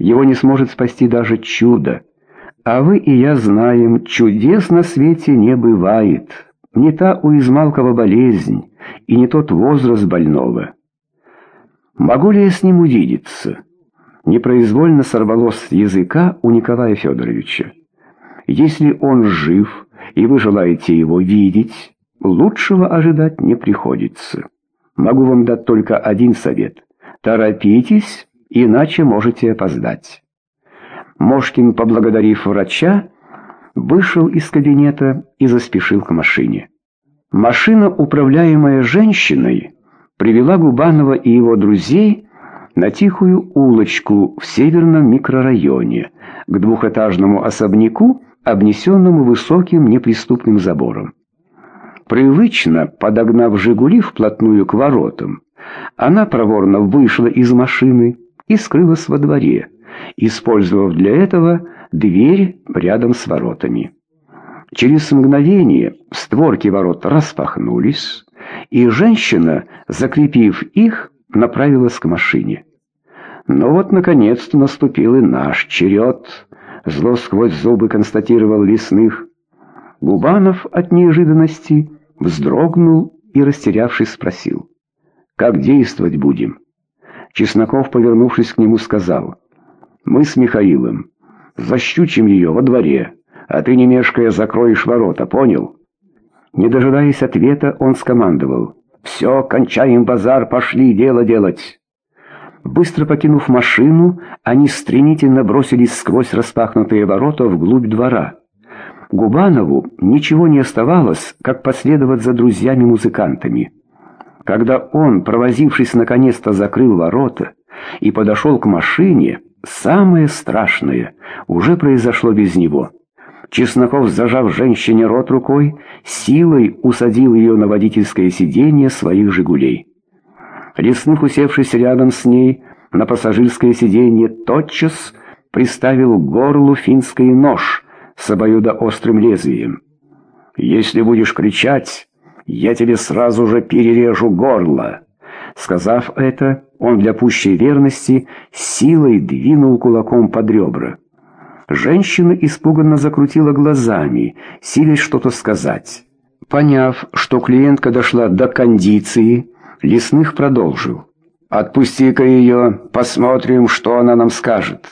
Его не сможет спасти даже чудо. А вы и я знаем, чудес на свете не бывает. Не та у Измалкова болезнь и не тот возраст больного. Могу ли я с ним увидеться? Непроизвольно сорвалось с языка у Николая Федоровича. Если он жив, и вы желаете его видеть, лучшего ожидать не приходится. Могу вам дать только один совет. Торопитесь, иначе можете опоздать. Мошкин, поблагодарив врача, вышел из кабинета и заспешил к машине. Машина, управляемая женщиной, привела Губанова и его друзей на тихую улочку в северном микрорайоне, к двухэтажному особняку, обнесенному высоким неприступным забором. Привычно подогнав «Жигули» вплотную к воротам, она проворно вышла из машины и скрылась во дворе, использовав для этого дверь рядом с воротами. Через мгновение створки ворот распахнулись, и женщина, закрепив их, направилась к машине. Но вот, наконец-то, наступил и наш черед, зло сквозь зубы констатировал лесных. Губанов от неожиданности вздрогнул и, растерявшись, спросил, «Как действовать будем?» Чесноков, повернувшись к нему, сказал, «Мы с Михаилом защучим ее во дворе, а ты, не мешкая, закроешь ворота, понял?» Не дожидаясь ответа, он скомандовал, «Все, кончаем базар, пошли дело делать!» Быстро покинув машину, они стремительно бросились сквозь распахнутые ворота вглубь двора. Губанову ничего не оставалось, как последовать за друзьями-музыкантами. Когда он, провозившись, наконец-то закрыл ворота и подошел к машине, самое страшное уже произошло без него. Чесноков, зажав женщине рот рукой, силой усадил ее на водительское сиденье своих «Жигулей». Лесных, усевшись рядом с ней на пассажирское сиденье, тотчас приставил к горлу финский нож с обоюдоострым лезвием. «Если будешь кричать, я тебе сразу же перережу горло». Сказав это, он для пущей верности силой двинул кулаком под ребра. Женщина испуганно закрутила глазами, силясь что-то сказать. Поняв, что клиентка дошла до кондиции, Лесных продолжил. «Отпусти-ка ее, посмотрим, что она нам скажет».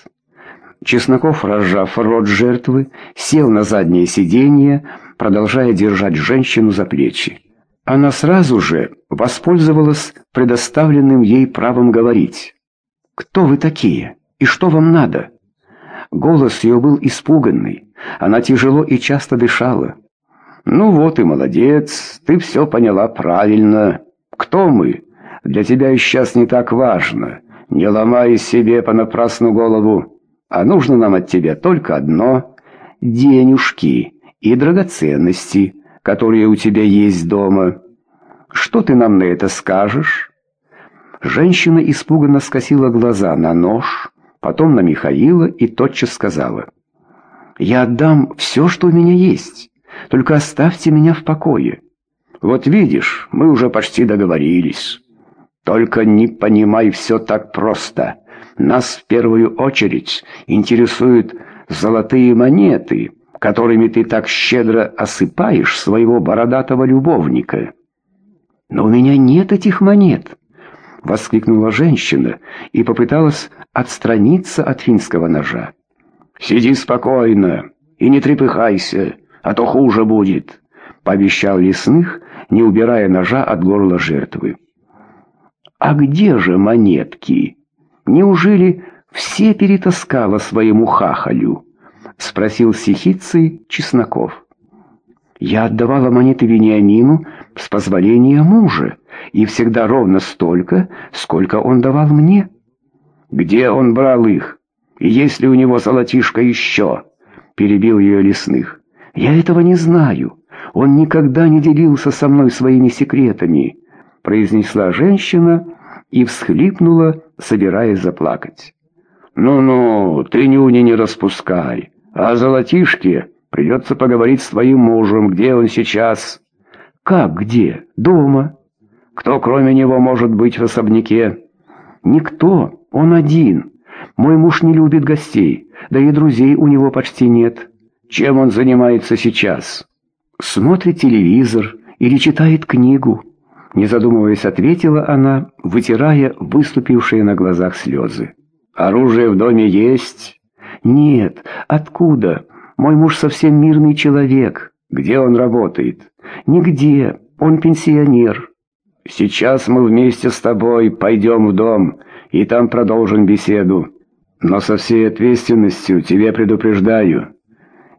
Чесноков, разжав рот жертвы, сел на заднее сиденье, продолжая держать женщину за плечи. Она сразу же воспользовалась предоставленным ей правом говорить. «Кто вы такие? И что вам надо?» Голос ее был испуганный. Она тяжело и часто дышала. «Ну вот и молодец, ты все поняла правильно. Кто мы? Для тебя сейчас не так важно. Не ломай себе понапрасну голову. А нужно нам от тебя только одно — денежки и драгоценности, которые у тебя есть дома. Что ты нам на это скажешь?» Женщина испуганно скосила глаза на нож, потом на Михаила и тотчас сказала. «Я отдам все, что у меня есть, только оставьте меня в покое». «Вот видишь, мы уже почти договорились. Только не понимай все так просто. Нас в первую очередь интересуют золотые монеты, которыми ты так щедро осыпаешь своего бородатого любовника». «Но у меня нет этих монет», — воскликнула женщина и попыталась отстраниться от финского ножа. «Сиди спокойно и не трепыхайся, а то хуже будет», — пообещал лесных, не убирая ножа от горла жертвы. «А где же монетки? Неужели все перетаскала своему хахалю?» — спросил сихицей Чесноков. «Я отдавала монеты Вениамину с позволения мужа, и всегда ровно столько, сколько он давал мне». «Где он брал их? И есть ли у него золотишко еще?» — перебил ее лесных. «Я этого не знаю. Он никогда не делился со мной своими секретами», — произнесла женщина и всхлипнула, собираясь заплакать. «Ну-ну, ты нюни не распускай. А золотишке придется поговорить с твоим мужем. Где он сейчас?» «Как где? Дома». «Кто кроме него может быть в особняке?» «Никто. Он один. Мой муж не любит гостей, да и друзей у него почти нет. Чем он занимается сейчас? Смотрит телевизор или читает книгу. Не задумываясь, ответила она, вытирая выступившие на глазах слезы. «Оружие в доме есть?» «Нет. Откуда? Мой муж совсем мирный человек. Где он работает?» «Нигде. Он пенсионер». «Сейчас мы вместе с тобой пойдем в дом и там продолжим беседу. Но со всей ответственностью тебе предупреждаю.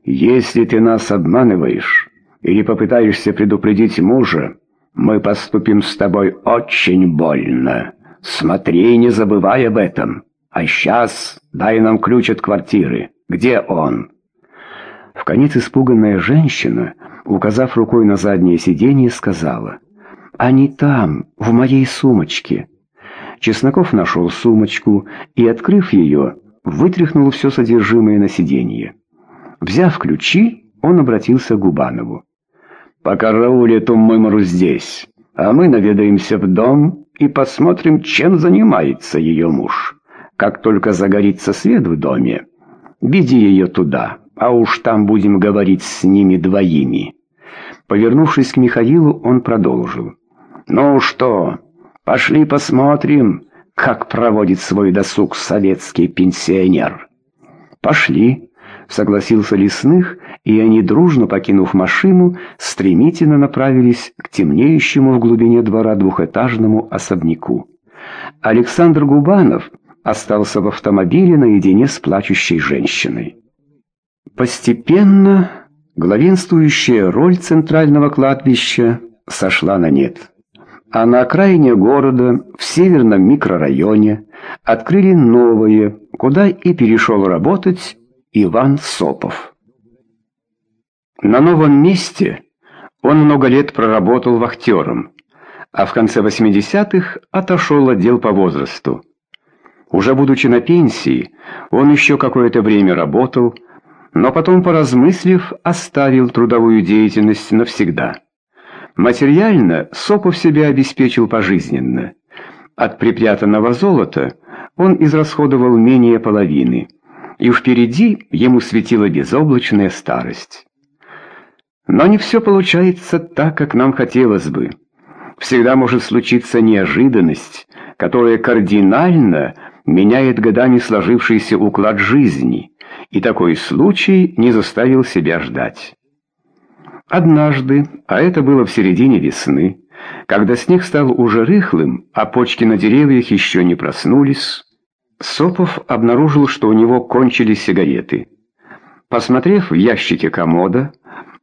Если ты нас обманываешь или попытаешься предупредить мужа, мы поступим с тобой очень больно. Смотри, не забывай об этом. А сейчас дай нам ключ от квартиры. Где он?» В конец испуганная женщина, указав рукой на заднее сиденье, сказала, «Они там, в моей сумочке». Чесноков нашел сумочку и, открыв ее, вытряхнул все содержимое на сиденье. Взяв ключи, он обратился к Губанову. «Покараулит Умымру здесь, а мы наведаемся в дом и посмотрим, чем занимается ее муж. Как только загорится свет в доме, веди ее туда, а уж там будем говорить с ними двоими». Повернувшись к Михаилу, он продолжил. «Ну что, Пошли посмотрим, как проводит свой досуг советский пенсионер. Пошли, согласился Лесных, и они, дружно покинув машину, стремительно направились к темнеющему в глубине двора двухэтажному особняку. Александр Губанов остался в автомобиле наедине с плачущей женщиной. Постепенно главенствующая роль центрального кладбища сошла на нет а на окраине города, в северном микрорайоне, открыли новое, куда и перешел работать Иван Сопов. На новом месте он много лет проработал вахтером, а в конце 80-х отошел от дел по возрасту. Уже будучи на пенсии, он еще какое-то время работал, но потом, поразмыслив, оставил трудовую деятельность навсегда. Материально Сопов себя обеспечил пожизненно. От припрятанного золота он израсходовал менее половины, и впереди ему светила безоблачная старость. Но не все получается так, как нам хотелось бы. Всегда может случиться неожиданность, которая кардинально меняет годами сложившийся уклад жизни, и такой случай не заставил себя ждать. Однажды, а это было в середине весны, когда снег стал уже рыхлым, а почки на деревьях еще не проснулись, Сопов обнаружил, что у него кончились сигареты. Посмотрев в ящике комода,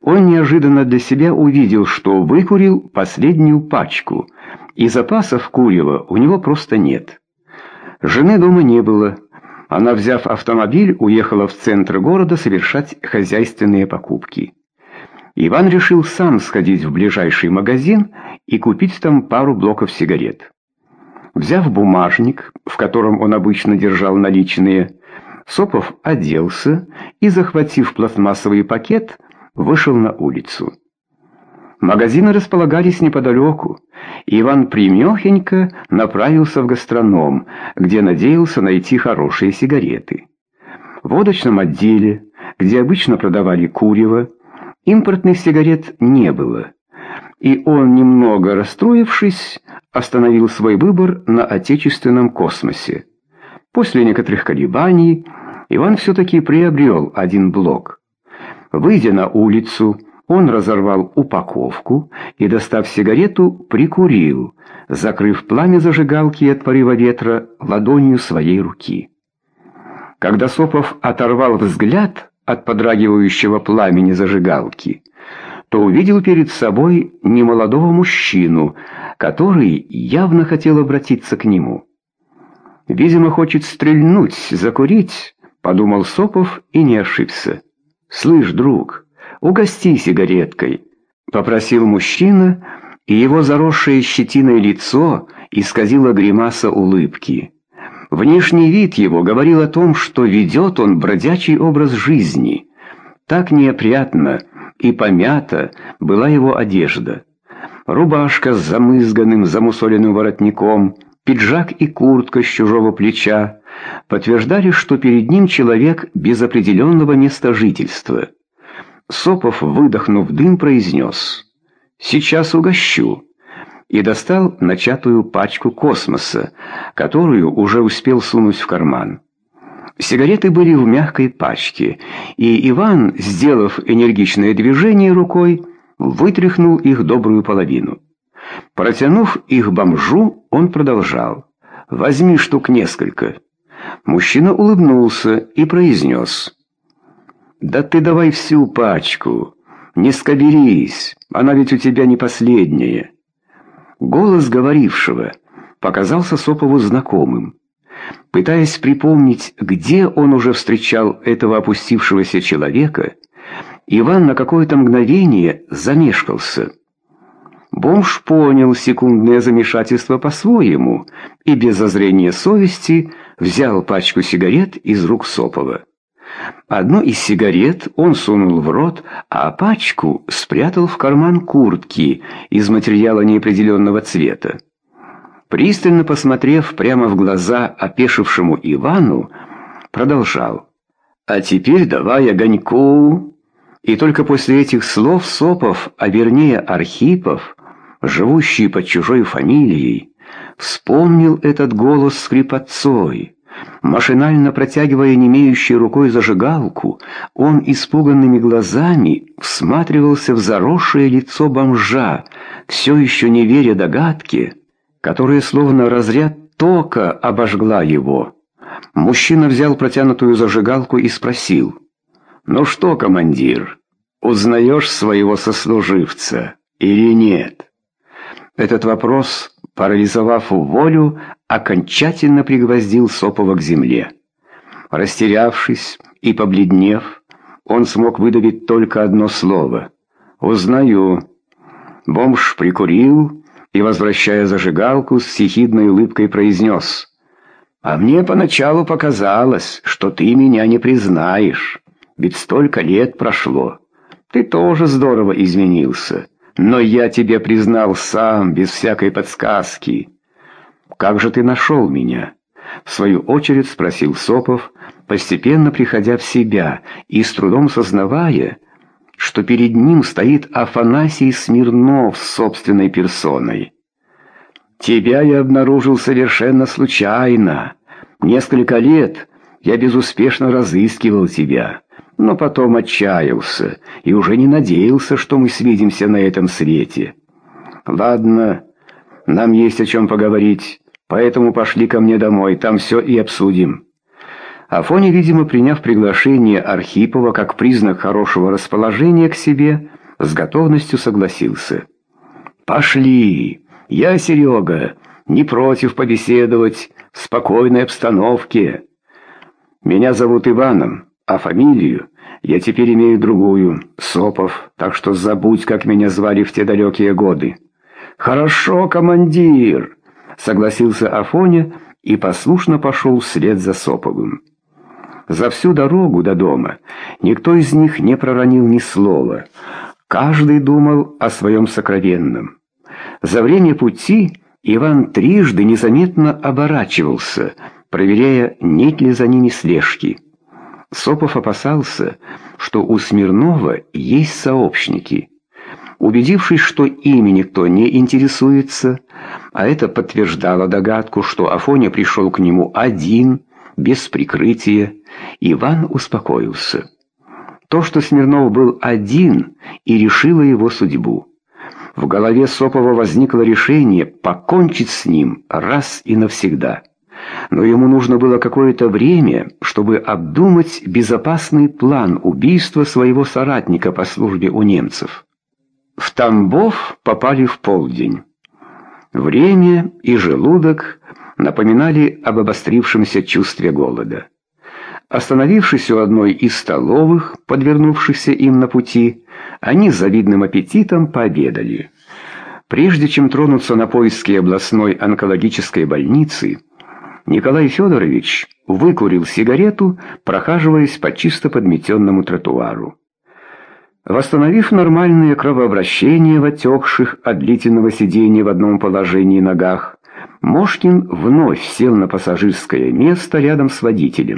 он неожиданно для себя увидел, что выкурил последнюю пачку, и запасов курева у него просто нет. Жены дома не было. Она, взяв автомобиль, уехала в центр города совершать хозяйственные покупки. Иван решил сам сходить в ближайший магазин и купить там пару блоков сигарет. Взяв бумажник, в котором он обычно держал наличные, Сопов оделся и, захватив пластмассовый пакет, вышел на улицу. Магазины располагались неподалеку, и Иван примехенько направился в гастроном, где надеялся найти хорошие сигареты. В водочном отделе, где обычно продавали курево, Импортных сигарет не было, и он, немного расстроившись, остановил свой выбор на отечественном космосе. После некоторых колебаний Иван все-таки приобрел один блок. Выйдя на улицу, он разорвал упаковку и, достав сигарету, прикурил, закрыв пламя зажигалки от порыва ветра ладонью своей руки. Когда Сопов оторвал взгляд от подрагивающего пламени зажигалки, то увидел перед собой немолодого мужчину, который явно хотел обратиться к нему. «Видимо, хочет стрельнуть, закурить», — подумал Сопов и не ошибся. «Слышь, друг, угости сигареткой», — попросил мужчина, и его заросшее щетиной лицо исказило гримаса улыбки. Внешний вид его говорил о том, что ведет он бродячий образ жизни. Так неопрятно и помята была его одежда. Рубашка с замызганным, замусоленным воротником, пиджак и куртка с чужого плеча, подтверждали, что перед ним человек без определенного места жительства. Сопов, выдохнув дым, произнес «Сейчас угощу» и достал начатую пачку космоса, которую уже успел сунуть в карман. Сигареты были в мягкой пачке, и Иван, сделав энергичное движение рукой, вытряхнул их добрую половину. Протянув их бомжу, он продолжал. «Возьми штук несколько». Мужчина улыбнулся и произнес. «Да ты давай всю пачку. Не скоберись, она ведь у тебя не последняя». Голос говорившего показался Сопову знакомым. Пытаясь припомнить, где он уже встречал этого опустившегося человека, Иван на какое-то мгновение замешкался. Бомж понял секундное замешательство по-своему и без зазрения совести взял пачку сигарет из рук Сопова. Одну из сигарет он сунул в рот, а пачку спрятал в карман куртки из материала неопределенного цвета. Пристально посмотрев прямо в глаза опешившему Ивану, продолжал. «А теперь давай огоньку!» И только после этих слов Сопов, а вернее Архипов, живущий под чужой фамилией, вспомнил этот голос скрипотцой. Машинально протягивая немеющей рукой зажигалку, он испуганными глазами всматривался в заросшее лицо бомжа, все еще не веря догадке, которая словно разряд тока обожгла его. Мужчина взял протянутую зажигалку и спросил — «Ну что, командир, узнаешь своего сослуживца или нет?» Этот вопрос, парализовав волю, окончательно пригвоздил Сопова к земле. Растерявшись и побледнев, он смог выдавить только одно слово «Узнаю». Бомж прикурил и, возвращая зажигалку, с ехидной улыбкой произнес «А мне поначалу показалось, что ты меня не признаешь». Ведь столько лет прошло. Ты тоже здорово изменился. Но я тебе признал сам, без всякой подсказки. Как же ты нашел меня?» В свою очередь спросил Сопов, постепенно приходя в себя и с трудом сознавая, что перед ним стоит Афанасий Смирнов с собственной персоной. «Тебя я обнаружил совершенно случайно. Несколько лет я безуспешно разыскивал тебя» но потом отчаялся и уже не надеялся, что мы свидимся на этом свете. Ладно, нам есть о чем поговорить, поэтому пошли ко мне домой, там все и обсудим. Афоня, видимо, приняв приглашение Архипова как признак хорошего расположения к себе, с готовностью согласился. «Пошли! Я, Серега, не против побеседовать в спокойной обстановке. Меня зовут Иваном, а фамилию я теперь имею другую, Сопов, так что забудь, как меня звали в те далекие годы». «Хорошо, командир!» — согласился Афоня и послушно пошел вслед за Соповым. За всю дорогу до дома никто из них не проронил ни слова. Каждый думал о своем сокровенном. За время пути Иван трижды незаметно оборачивался, проверяя, нет ли за ними слежки. Сопов опасался, что у Смирнова есть сообщники. Убедившись, что ими никто не интересуется, а это подтверждало догадку, что Афоня пришел к нему один, без прикрытия, Иван успокоился. То, что Смирнов был один, и решило его судьбу. В голове Сопова возникло решение покончить с ним раз и навсегда но ему нужно было какое-то время, чтобы обдумать безопасный план убийства своего соратника по службе у немцев. В Тамбов попали в полдень. Время и желудок напоминали об обострившемся чувстве голода. Остановившись у одной из столовых, подвернувшихся им на пути, они с завидным аппетитом пообедали. Прежде чем тронуться на поиски областной онкологической больницы, Николай Федорович выкурил сигарету, прохаживаясь по чисто подметенному тротуару. Восстановив нормальное кровообращение в отекших от длительного сидения в одном положении ногах, Мошкин вновь сел на пассажирское место рядом с водителем.